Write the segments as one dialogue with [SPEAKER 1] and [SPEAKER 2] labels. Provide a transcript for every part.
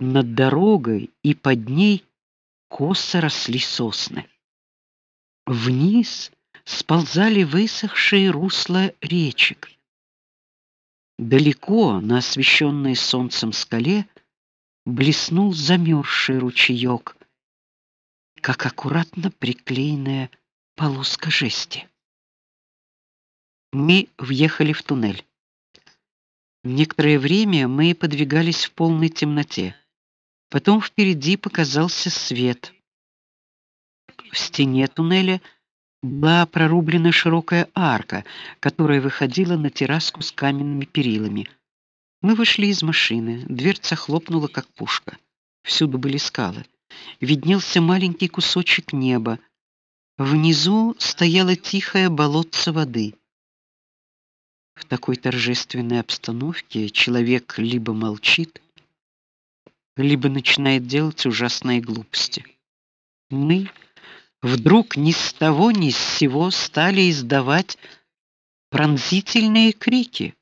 [SPEAKER 1] над дорогой и под ней косо росли сосны. Вниз сползали высохшие русла речек. Далеко на освещенной солнцем скале блеснул замерзший ручеек, как аккуратно приклеенная полоска жести. Мы въехали в туннель. Некоторое время мы подвигались в полной темноте. Потом впереди показался свет. В стене туннеля была прорублена широкая арка, которая выходила на терраску с каменными перилами. Мы вышли из машины. Дверца хлопнула как пушка. Всюду были скалы. Виднелся маленький кусочек неба. Внизу стояло тихое болотце воды. В такой торжественной обстановке человек либо молчит, либо начинает делать ужасные глупости. Мы вдруг ни с того ни с сего стали издавать пронзительные крики,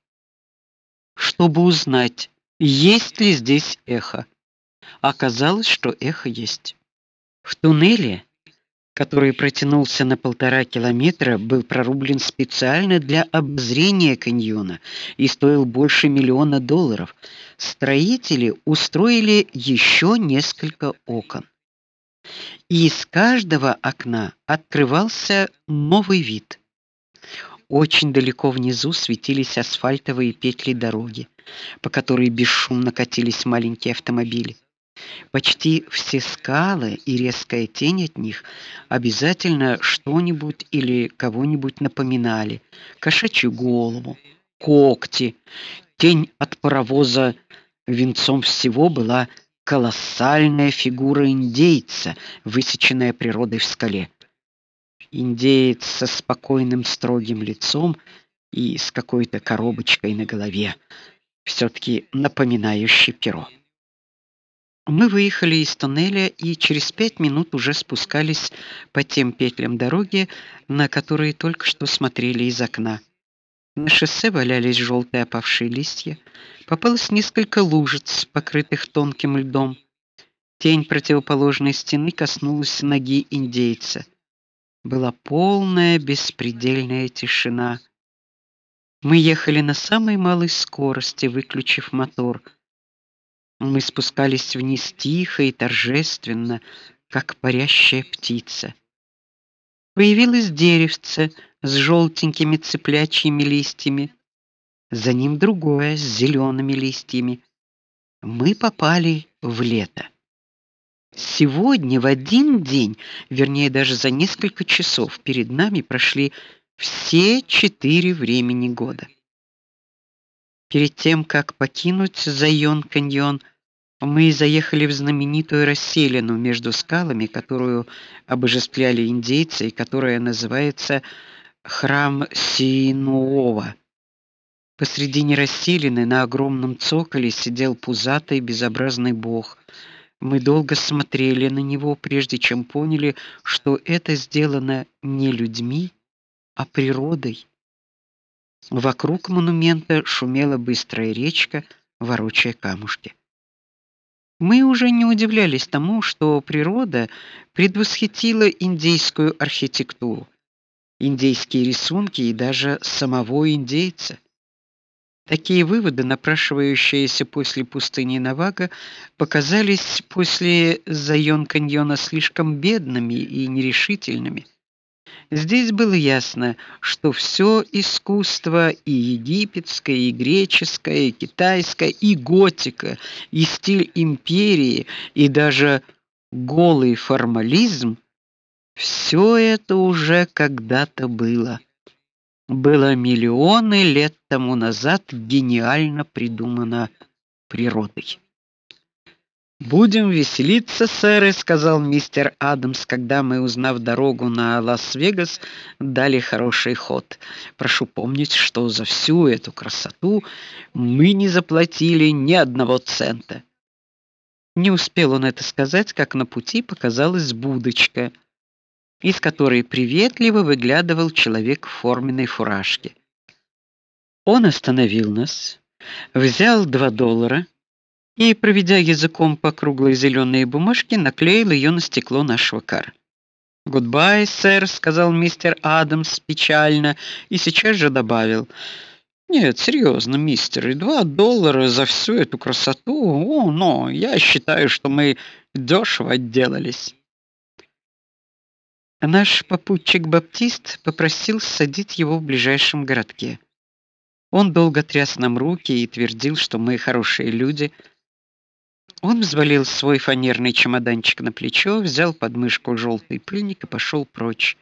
[SPEAKER 1] чтобы узнать, есть ли здесь эхо. Оказалось, что эхо есть. В туннеле который протянулся на полтора километра, был прорублен специально для обозрения каньона и стоил больше миллиона долларов. Строители устроили еще несколько окон. И из каждого окна открывался новый вид. Очень далеко внизу светились асфальтовые петли дороги, по которой бесшумно катились маленькие автомобили. Почти все скалы и резкая тень от них обязательно что-нибудь или кого-нибудь напоминали: кошачью голову, когти. Тень от паровоза венцом всего была колоссальная фигура индейца, высеченная природой в скале. Индеец со спокойным строгим лицом и с какой-то коробочкой на голове, все таки напоминающий перо. Мы выехали из туннеля и через пять минут уже спускались по тем петлям дороги, на которые только что смотрели из окна. На шоссе валялись желтые опавшие листья, попалось несколько лужиц, покрытых тонким льдом. Тень противоположной стены коснулась ноги индейца. Была полная беспредельная тишина. Мы ехали на самой малой скорости, выключив мотор. Мы спускались вниз тихо и торжественно, как парящая птица. Появилось деревце с желтенькими цыплячьими листьями, за ним другое с зелеными листьями. Мы попали в лето. Сегодня в один день, вернее даже за несколько часов, перед нами прошли все четыре времени года. Перед тем, как покинуть Зайон-каньон, мы заехали в знаменитую расселину между скалами, которую обожествляли индейцы и которая называется Храм Синуова. Посредине расселины на огромном цоколе сидел пузатый безобразный бог. Мы долго смотрели на него, прежде чем поняли, что это сделано не людьми, а природой. Вокруг монумента шумела быстрая речка, ворочая камушки. Мы уже не удивлялись тому, что природа предвосхитила индейскую архитектуру, индейские рисунки и даже самого индейца. Такие выводы, напрашивающиеся после пустыни Навага, показались после Зайон-каньона слишком бедными и нерешительными. Здесь было ясно, что все искусство и египетское, и греческое, и китайское, и готика, и стиль империи, и даже голый формализм все это уже когда-то было. Было миллионы лет тому назад гениально придумано природой. Будем веселиться, сэр, сказал мистер Адамс, когда мы, узнав дорогу на Лас-Вегас, дали хороший ход. Прошу помнить, что за всю эту красоту мы не заплатили ни одного цента. Не успел он это сказать, как на пути показалась будочка, из которой приветливо выглядывал человек в форменной фуражке. Он остановил нас, взял два доллара и, проведя языком по круглой зеленой бумажке, наклеил ее на стекло нашего кара. "Goodbye, sir", сказал мистер Адамс печально и сейчас же добавил: "Нет, серьезно, мистер, и два доллара за всю эту красоту. О, но я считаю, что мы дешево отделались". Наш попутчик Баптист попросил садить его в ближайшем городке. Он долго тряс нам руки и твердил, что мы хорошие люди. Он взвалил свой фанерный чемоданчик на плечо, взял под мышку желтый пыльник и пошел прочь.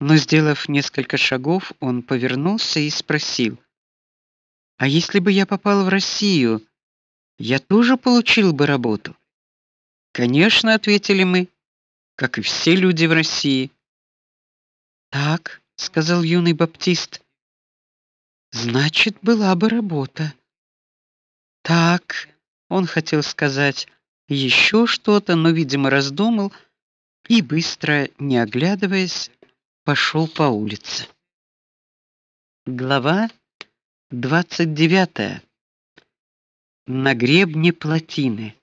[SPEAKER 1] Но сделав несколько шагов, он повернулся и спросил: "А если бы я попал в Россию, я тоже получил бы работу?" "Конечно", ответили мы, как и все люди в России. "Так", сказал юный баптист. Значит, была бы работа. Так, он хотел сказать еще что-то, но, видимо, раздумал и быстро, не оглядываясь, пошел по улице. Глава 29. На гребне плотины.